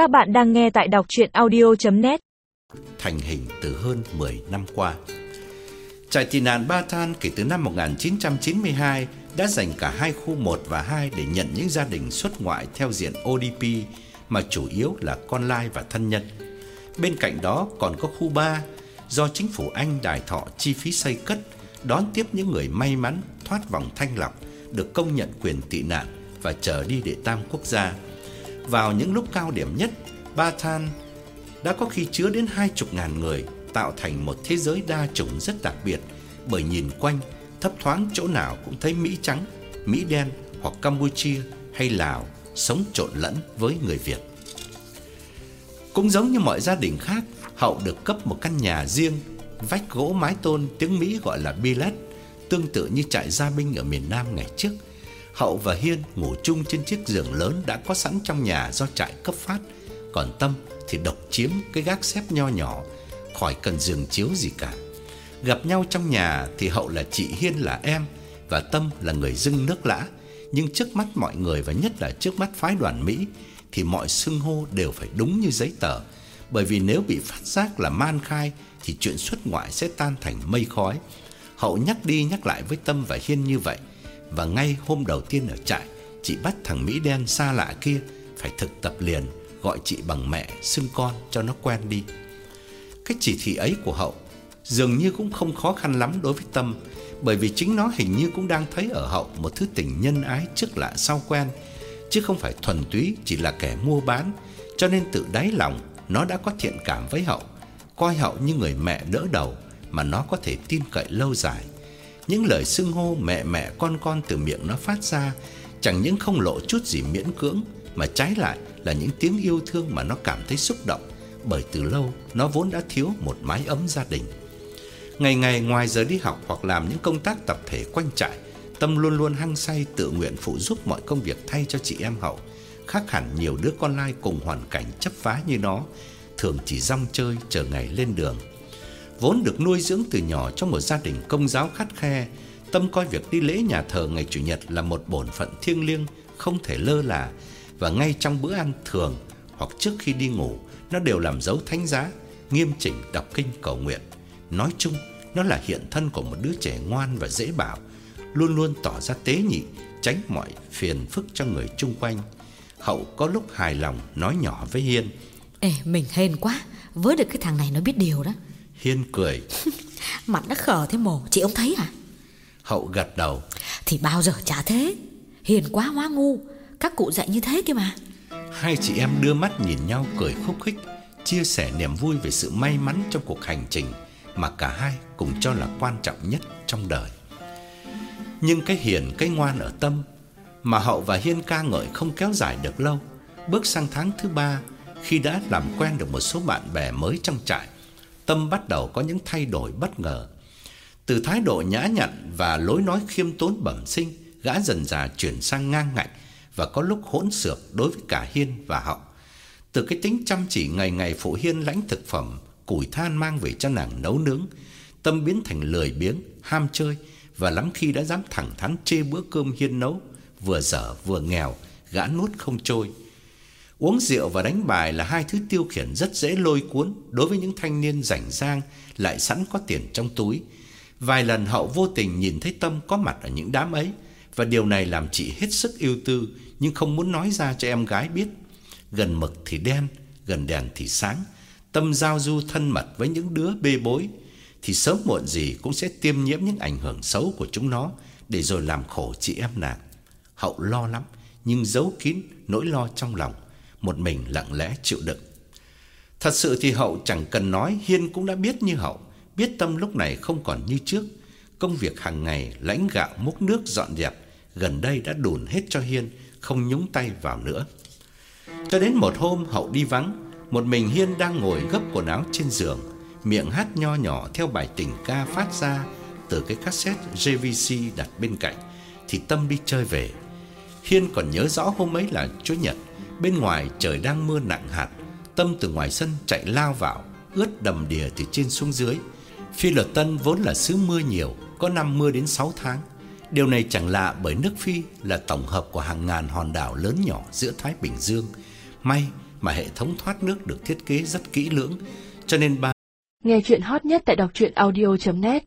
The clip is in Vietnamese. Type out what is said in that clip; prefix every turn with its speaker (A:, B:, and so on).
A: Các bạn đang nghe tại đọc chuyện audio.net
B: Thành hình từ hơn 10 năm qua Trại tị nạn Ba Than kể từ năm 1992 đã dành cả hai khu 1 và 2 để nhận những gia đình xuất ngoại theo diện ODP mà chủ yếu là con lai và thân nhân. Bên cạnh đó còn có khu 3 do chính phủ Anh đài thọ chi phí xây cất, đón tiếp những người may mắn thoát vòng thanh lọc, được công nhận quyền tị nạn và trở đi đệ tam quốc gia. Vào những lúc cao điểm nhất, Ba Than đã có khi chứa đến hai chục ngàn người, tạo thành một thế giới đa chủng rất đặc biệt, bởi nhìn quanh, thấp thoáng chỗ nào cũng thấy Mỹ trắng, Mỹ đen hoặc Campuchia hay Lào sống trộn lẫn với người Việt. Cũng giống như mọi gia đình khác, Hậu được cấp một căn nhà riêng, vách gỗ mái tôn tiếng Mỹ gọi là billet, tương tự như trại gia binh ở miền Nam ngày trước. Hậu và Hiên ngủ chung trên chiếc giường lớn đã có sẵn trong nhà do trại cấp phát, còn Tâm thì độc chiếm cái gác xếp nho nhỏ, khỏi cần giường chiếu gì cả. Gặp nhau trong nhà thì Hậu là chị Hiên là em và Tâm là người dưng nước lã, nhưng trước mắt mọi người và nhất là trước mắt phái đoàn Mỹ thì mọi xưng hô đều phải đúng như giấy tờ, bởi vì nếu bị phát giác là man khai thì chuyện xuất ngoại sẽ tan thành mây khói. Hậu nhắc đi nhắc lại với Tâm và Hiên như vậy, và ngay hôm đầu tiên ở trại, chị bắt thằng Mỹ đen xa lạ kia phải thực tập liền, gọi chị bằng mẹ, xưng con cho nó quen đi. Cái chỉ thị ấy của Hậu dường như cũng không khó khăn lắm đối với Tâm, bởi vì chính nó hình như cũng đang thấy ở Hậu một thứ tình nhân ái trước lạ sau quen, chứ không phải thuần túy chỉ là kẻ mua bán, cho nên tự đáy lòng nó đã có thiện cảm với Hậu, coi Hậu như người mẹ đỡ đầu mà nó có thể tin cậy lâu dài. Những lời xưng hô mẹ mẹ con con từ miệng nó phát ra chẳng những không lộ chút gì miễn cưỡng mà trái lại là những tiếng yêu thương mà nó cảm thấy xúc động bởi từ lâu nó vốn đã thiếu một mái ấm gia đình. Ngày ngày ngoài giờ đi học hoặc làm những công tác tập thể quanh trại, Tâm luôn luôn hăng say tự nguyện phụ giúp mọi công việc thay cho chị em Hậu, khác hẳn nhiều đứa con lai cùng hoàn cảnh chấp phá như nó, thường chỉ rong chơi chờ ngày lên đường. Vốn được nuôi dưỡng từ nhỏ trong một gia đình công giáo khắt khe, Tâm coi việc đi lễ nhà thờ ngày chủ nhật là một bổn phận thiêng liêng không thể lơ là và ngay trong bữa ăn thường hoặc trước khi đi ngủ, nó đều làm dấu thánh giá, nghiêm chỉnh đọc kinh cầu nguyện. Nói chung, nó là hiện thân của một đứa trẻ ngoan và dễ bảo, luôn luôn tỏ ra tế nhị, tránh mọi phiền phức cho người chung quanh. Hậu có lúc hài lòng nói nhỏ với Hiên.
C: Ê, mình hên quá, với được cái thằng này nó biết điều đó.
B: Hiên cười.
C: Mặt nó khờ thế mồ, chị ông thấy à?
B: Hậu gật đầu.
C: Thì bao giờ chả thế, hiền quá hóa ngu, các cụ dạy như thế kia mà.
B: Hai chị em đưa mắt nhìn nhau cười khúc khích, chia sẻ niềm vui về sự may mắn trong cuộc hành trình mà cả hai cùng cho là quan trọng nhất trong đời. Nhưng cái hiền, cái ngoan ở tâm mà Hậu và Hiên ca ngợi không kéo dài được lâu. Bước sang tháng thứ ba, khi đã làm quen được một số bạn bè mới trong trại, Tâm bắt đầu có những thay đổi bất ngờ. Từ thái độ nhã nhặn và lối nói khiêm tốn bẩm sinh, gã dần dà chuyển sang ngang ngạnh và có lúc hỗn xược đối với cả Hiên và Hậu. Từ cái tính chăm chỉ ngày ngày phụ Hiên lãnh thực phẩm, củi than mang về cho nàng nấu nướng, Tâm biến thành lười biếng, ham chơi và lắm khi đã dám thẳng thắn chê bữa cơm Hiên nấu, vừa dở vừa nghèo, gã nuốt không trôi. Uống rượu và đánh bài là hai thứ tiêu khiển rất dễ lôi cuốn đối với những thanh niên rảnh rang lại sẵn có tiền trong túi. Vài lần Hậu vô tình nhìn thấy Tâm có mặt ở những đám ấy và điều này làm chị hết sức yêu tư nhưng không muốn nói ra cho em gái biết. Gần mực thì đen, gần đèn thì sáng. Tâm giao du thân mật với những đứa bê bối thì sớm muộn gì cũng sẽ tiêm nhiễm những ảnh hưởng xấu của chúng nó để rồi làm khổ chị em nàng. Hậu lo lắm nhưng giấu kín nỗi lo trong lòng, một mình lặng lẽ chịu đựng. Thật sự thì Hậu chẳng cần nói, Hiên cũng đã biết như Hậu, biết Tâm lúc này không còn như trước. Công việc hàng ngày lãnh gạo múc nước dọn dẹp gần đây đã đùn hết cho Hiên, không nhúng tay vào nữa. Cho đến một hôm Hậu đi vắng, một mình Hiên đang ngồi gấp quần áo trên giường, miệng hát nho nhỏ theo bài tình ca phát ra từ cái cassette JVC đặt bên cạnh thì Tâm đi chơi về. Hiên còn nhớ rõ hôm ấy là Chủ nhật, bên ngoài trời đang mưa nặng hạt, Tâm từ ngoài sân chạy lao vào, ướt đầm đìa từ trên xuống dưới. Phi Luật Tân vốn là xứ mưa nhiều, có năm mưa đến 6 tháng. Điều này chẳng lạ bởi nước Phi là tổng hợp của hàng ngàn hòn đảo lớn nhỏ giữa Thái Bình Dương. May mà hệ thống thoát nước được thiết kế rất kỹ lưỡng, cho nên ba
D: Nghe chuyện hot nhất tại đọc truyện audio.net